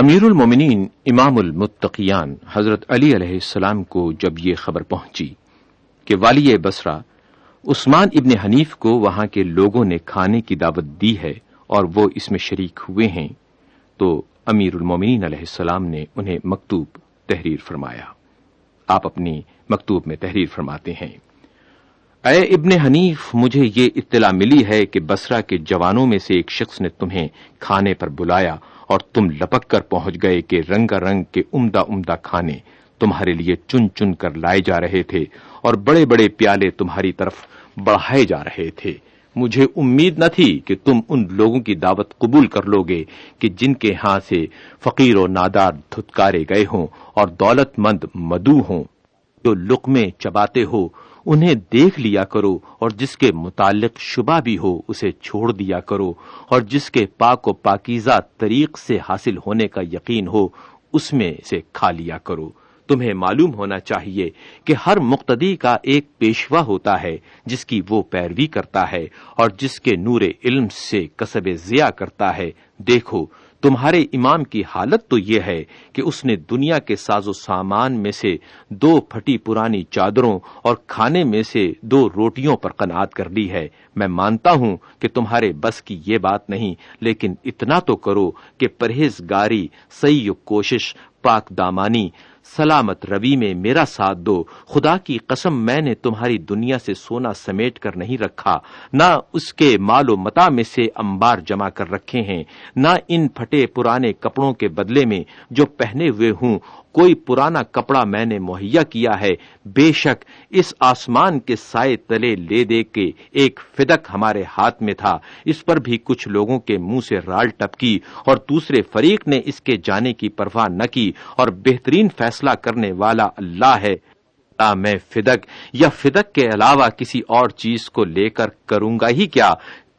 امیر المومنین امام المتقیان حضرت علی علیہ السلام کو جب یہ خبر پہنچی کہ والی بسرا عثمان ابن حنیف کو وہاں کے لوگوں نے کھانے کی دعوت دی ہے اور وہ اس میں شریک ہوئے ہیں، تو امیر المومنین علیہ السلام نے انہیں مکتوب تحریر فرمایا۔ آپ اپنی مکتوب میں تحریر فرماتے ہیں۔ اے ابن حنیف، مجھے یہ اطلاع ملی ہے کہ بسرا کے جوانوں میں سے ایک شخص نے تمہیں کھانے پر بلایا اور تم لپک کر پہنچ گئے کہ رنگا رنگ کے عمدہ عمدہ کھانے تمہارے لیے چن چن کر لائے جا رہے تھے اور بڑے بڑے پیالے تمہاری طرف بڑھائے جا رہے تھے۔ مجھے امید نہ تھی کہ تم ان لوگوں کی دعوت قبول کر لو گے کہ جن کے ہاں سے فقیر و نادار دھتکارے گئے ہوں اور دولت مند مدو ہوں۔ جو لقمے چباتے ہو انہیں دیکھ لیا کرو اور جس کے متعلق شبہ بھی ہو اسے چھوڑ دیا کرو اور جس کے پاک و پاکیزہ طریق سے حاصل ہونے کا یقین ہو، اس میں سے کھا لیا کرو۔ تمہیں معلوم ہونا چاہیے کہ ہر مقتدی کا ایک پیشوا ہوتا ہے، جس کی وہ پیروی کرتا ہے اور جس کے نور علم سے کسب ضیاء کرتا ہے۔ دیکھو تمہارے امام کی حالت تو یہ ہے کہ اس نے دنیا کے ساز و سامان میں سے دو پھٹی پرانی چادروں اور کھانے میں سے دو روٹیوں پر قناعت کر لی ہے۔ میں مانتا ہوں کہ تمہارے بس کی یہ بات نہیں، لیکن اتنا تو کرو کہ پرہیز گاری سی کوشش، پاک دامانی سلامت روی میں میرا ساتھ دو۔ خدا کی قسم، میں نے تمہاری دنیا سے سونا سمیٹ کر نہیں رکھا۔ نہ اس کے مال و متا میں سے امبار جمع کر رکھے ہیں۔ نہ ان پھٹے پرانے کپڑوں کے بدلے میں جو پہنے ہوئے ہوں۔ کوئی پرانا کپڑا میں نے مہیا کیا ہے، بے شک اس آسمان کے سائے تلے لے دے کے ایک فدک ہمارے ہاتھ میں تھا۔ اس پر بھی کچھ لوگوں کے منہ سے رال ٹپکی اور دوسرے فریق نے اس کے جانے کی پرواہ نہ کی اور بہترین فیصلہ کرنے والا اللہ ہے۔ میں فدک یا فدک کے علاوہ کسی اور چیز کو لے کر کروں گا ہی کیا؟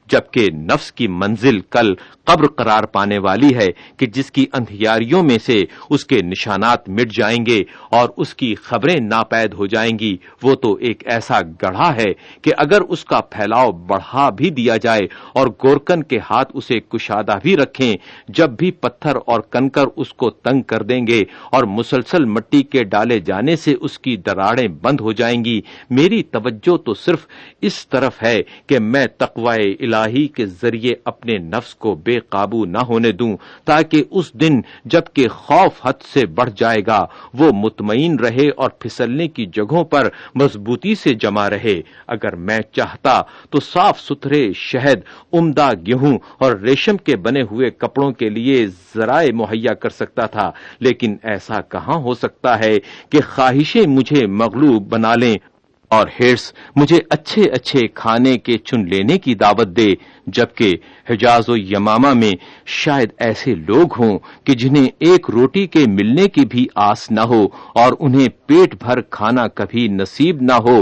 جبکہ نفس کی منزل کل قبر قرار پانے والی ہے کہ جس کی اندھیاریوں میں سے اس کے نشانات مٹ جائیں گے اور اس کی خبریں ناپید ہو جائیں گی، وہ تو ایک ایسا گڑھا ہے کہ اگر اس کا پھیلاؤ بڑھا بھی دیا جائے اور گورکن کے ہاتھ اسے کشادہ بھی رکھیں، جب بھی پتھر اور کنکر اس کو تنگ کر دیں گے اور مسلسل مٹی کے ڈالے جانے سے اس کی دراڑیں بند ہو جائیں گی، میری توجہ تو صرف اس طرف ہے کہ میں تقوی الہی کے ذریعے اپنے نفس کو بے قابو نہ ہونے دوں، تاکہ اس دن جبکہ خوف حد سے بڑھ جائے گا، وہ مطمئن رہے اور پھسلنے کی جگہوں پر مضبوطی سے جمع رہے۔ اگر میں چاہتا تو صاف ستھرے شہد، عمدہ گیہوں اور ریشم کے بنے ہوئے کپڑوں کے لیے ذرائع مہیا کر سکتا تھا، لیکن ایسا کہاں ہو سکتا ہے کہ خواہشیں مجھے مغلوب بنا لیں۔ اور ہرس مجھے اچھے اچھے کھانے کے چن لینے کی دعوت دے، جبکہ حجاز و یمامہ میں شاید ایسے لوگ ہوں کہ جنہیں ایک روٹی کے ملنے کی بھی آس نہ ہو اور انہیں پیٹ بھر کھانا کبھی نصیب نہ ہو۔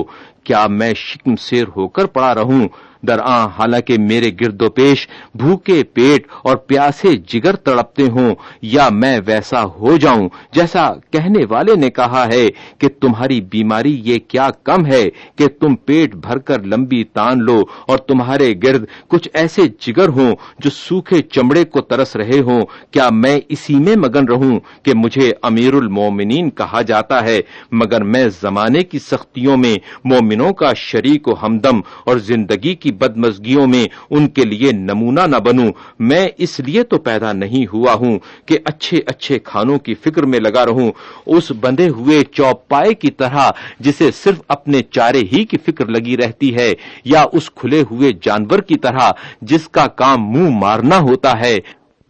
کیا میں شکم سیر ہو کر پڑا رہوں؟ درآں حالانکہ میرے گرد و پیش بھوکے پیٹ اور پیاسے جگر تڑپتے ہوں۔ یا میں ویسا ہو جاؤں؟ جیسا کہنے والے نے کہا ہے کہ تمہاری بیماری یہ کیا کم ہے کہ تم پیٹ بھر کر لمبی تان لو اور تمہارے گرد کچھ ایسے جگر ہوں جو سوکھے چمڑے کو ترس رہے ہوں۔ کیا میں اسی میں مگن رہوں کہ مجھے امیر المومنین کہا جاتا ہے، مگر میں زمانے کی سختیوں میں مومن مومنوں کا شریک و ہمدم اور زندگی کی بدمزگیوں میں ان کے لیے نمونہ نہ بنوں۔ میں اس لیے تو پیدا نہیں ہوا ہوں کہ اچھے اچھے کھانوں کی فکر میں لگا رہوں۔ اس بندے ہوئے چوپائے کی طرح جسے صرف اپنے چارے ہی کی فکر لگی رہتی ہے یا اس کھلے ہوئے جانور کی طرح جس کا کام منہ مارنا ہوتا ہے،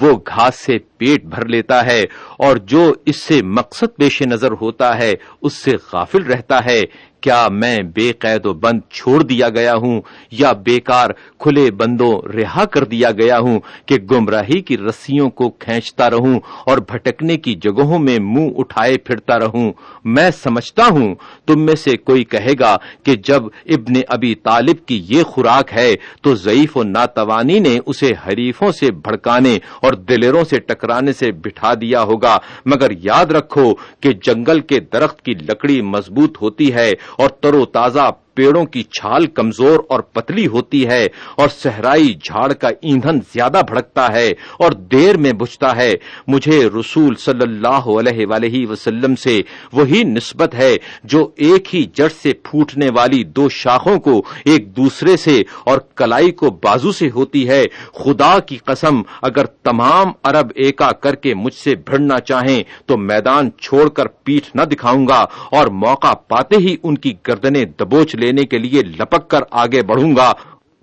وہ گھاس سے پیٹ بھر لیتا ہے اور جو اس سے مقصد پیش نظر ہوتا ہے، اس سے غافل رہتا ہے۔ کیا میں بے قید و بند چھوڑ دیا گیا ہوں یا بیکار کھلے بندوں رہا کر دیا گیا ہوں کہ گمراہی کی رسیوں کو کھینچتا رہوں اور بھٹکنے کی جگہوں میں منہ اٹھائے پھرتا رہوں؟ میں سمجھتا ہوں، تم میں سے کوئی کہے گا کہ جب ابن ابی طالب کی یہ خوراک ہے تو ضعیف و ناتوانی نے اسے حریفوں سے بھڑکانے اور دلیروں سے ٹکرانے سے بٹھا دیا ہوگا۔ مگر یاد رکھو کہ جنگل کے درخت کی لکڑی مضبوط ہوتی ہے اور تر و تازہ پیڑوں کی چھال کمزور اور پتلی ہوتی ہے اور صحرائی جھاڑ کا ایندھن زیادہ بھڑکتا ہے اور دیر میں بجھتا ہے۔ مجھے رسول صلی اللہ علیہ وآلہ وسلم سے وہی نسبت ہے جو ایک ہی جڑ سے پھوٹنے والی دو شاخوں کو ایک دوسرے سے اور کلائی کو بازو سے ہوتی ہے۔ خدا کی قسم، اگر تمام عرب ایکا کر کے مجھ سے بھڑنا چاہیں تو میدان چھوڑ کر پیٹھ نہ دکھاؤں گا اور موقع پاتے ہی ان کی گردنیں دبوچ لے لینے کے لیے لپک کر آگے بڑھوں گا،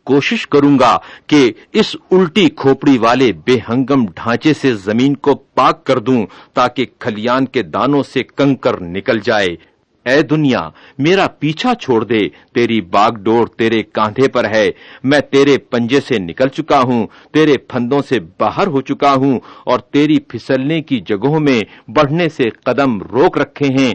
کوشش کروں گا کہ اس الٹی کھوپڑی والے بے ہنگم ڈھانچے سے زمین کو پاک کر دوں تاکہ کھلیان کے دانوں سے کنکر نکل جائے۔ اے دنیا، میرا پیچھا چھوڑ دے، تیری باغ ڈور تیرے کاندھے پر ہے۔ میں تیرے پنجے سے نکل چکا ہوں، تیرے پھندوں سے باہر ہو چکا ہوں اور تیری پھسلنے کی جگہوں میں بڑھنے سے قدم روک رکھے ہیں۔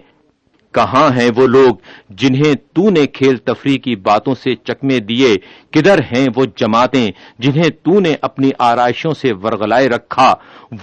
کہاں ہیں وہ لوگ جنہیں تو نے کھیل تفریح کی باتوں سے چکمے دیے؟ کدھر ہیں وہ جماعتیں جنہیں تو نے اپنی آرائشوں سے ورگلائے رکھا؟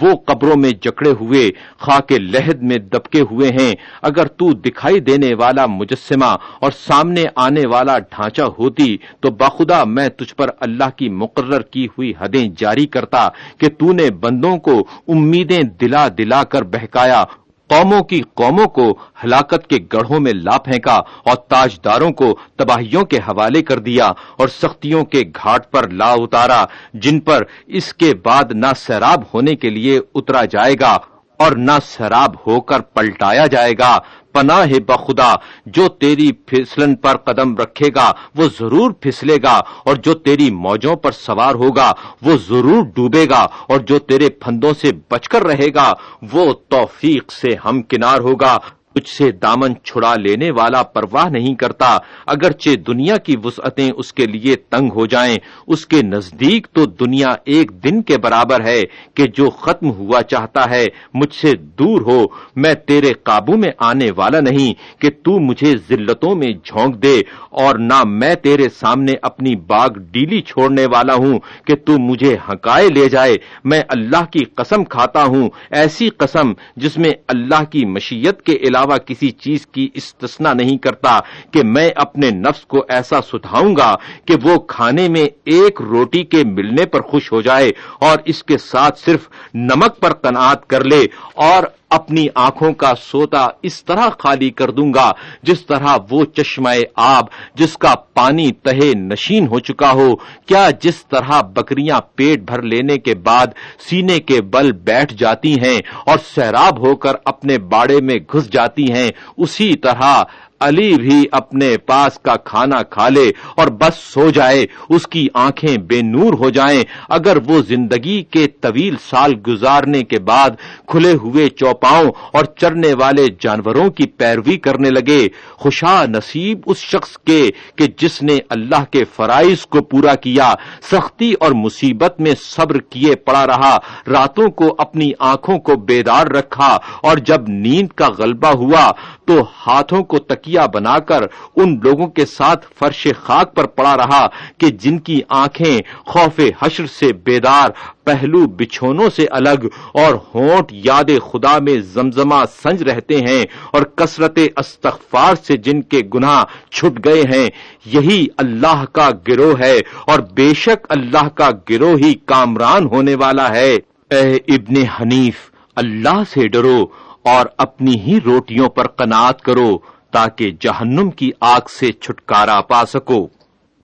وہ قبروں میں جکڑے ہوئے، خاک لہد میں دبکے ہوئے ہیں۔ اگر تو دکھائی دینے والا مجسمہ اور سامنے آنے والا ڈھانچہ ہوتی، تو باخدا میں تجھ پر اللہ کی مقرر کی ہوئی حدیں جاری کرتا کہ تو نے بندوں کو امیدیں دلا دلا کر بہکایا قوموں کی قوموں کو ہلاکت کے گڑھوں میں لا پھینکا اور تاجداروں کو تباہیوں کے حوالے کر دیا اور سختیوں کے گھاٹ پر لا اتارا، جن پر اس کے بعد نہ سیراب ہونے کے لیے اترا جائے گا اور نہ سراب ہو کر پلٹایا جائے گا۔ پناہ بخدا جو تیری پھسلن پر قدم رکھے گا، وہ ضرور پھسلے گا، اور جو تیری موجوں پر سوار ہوگا، وہ ضرور ڈوبے گا، اور جو تیرے پھندوں سے بچ کر رہے گا، وہ توفیق سے ہم کنار ہوگا۔ تجھ سے دامن چھڑا لینے والا پرواہ نہیں کرتا۔ اگرچہ دنیا کی وسعتیں اس کے لیے تنگ ہو جائیں، اس کے نزدیک تو دنیا ایک دن کے برابر ہے کہ جو ختم ہوا چاہتا ہے، مجھ سے دور ہو۔ میں تیرے قابو میں آنے والا نہیں کہ تو مجھے ذلتوں میں جھونک دے، اور نہ میں تیرے سامنے اپنی باغ ڈیلی چھوڑنے والا ہوں کہ تو مجھے ہکائے لے جائے۔ میں اللہ کی قسم کھاتا ہوں، ایسی قسم جس میں اللہ کی مشیت کے علاوہ علاوہ کسی چیز کی استثنا نہیں کرتا کہ میں اپنے نفس کو ایسا سدھاؤں گا کہ وہ کھانے میں ایک روٹی کے ملنے پر خوش ہو جائے اور اس کے ساتھ صرف نمک پر قناعت کر لے اور اپنی آنکھوں کا سوتا اس طرح خالی کر دوں گا جس طرح وہ چشمہ آب جس کا پانی تہے نشین ہو چکا ہو۔ کیا جس طرح بکریاں پیٹ بھر لینے کے بعد سینے کے بل بیٹھ جاتی ہیں اور سیراب ہو کر اپنے باڑے میں گھس جاتی ہیں، اسی طرح علی بھی اپنے پاس کا کھانا کھا لے اور بس سو جائے، اس کی آنکھیں بے نور ہو جائیں۔ اگر وہ زندگی کے طویل سال گزارنے کے بعد کھلے ہوئے چوپاؤں اور چرنے والے جانوروں کی پیروی کرنے لگے، خوشا نصیب اس شخص کے کہ جس نے اللہ کے فرائض کو پورا کیا، سختی اور مصیبت میں صبر کیے پڑا رہا، راتوں کو اپنی آنکھوں کو بیدار رکھا اور جب نیند کا غلبہ ہوا تو ہاتھوں کو تک تکیا بنا کر ان لوگوں کے ساتھ فرش خاک پر پڑا رہا کہ جن کی آنکھیں خوف حشر سے بیدار، پہلو بچھونوں سے الگ اور ہونٹ یاد خدا میں زمزمہ سنج رہتے ہیں اور کثرت استغفار سے جن کے گناہ چھٹ گئے ہیں، یہی اللہ کا گروہ ہے اور بے شک اللہ کا گروہ ہی کامران ہونے والا ہے۔ اے ابن حنیف، اللہ سے ڈرو اور اپنی ہی روٹیوں پر قناعت کرو۔ تاکہ جہنم کی آگ سے چھٹکارا پا سکو۔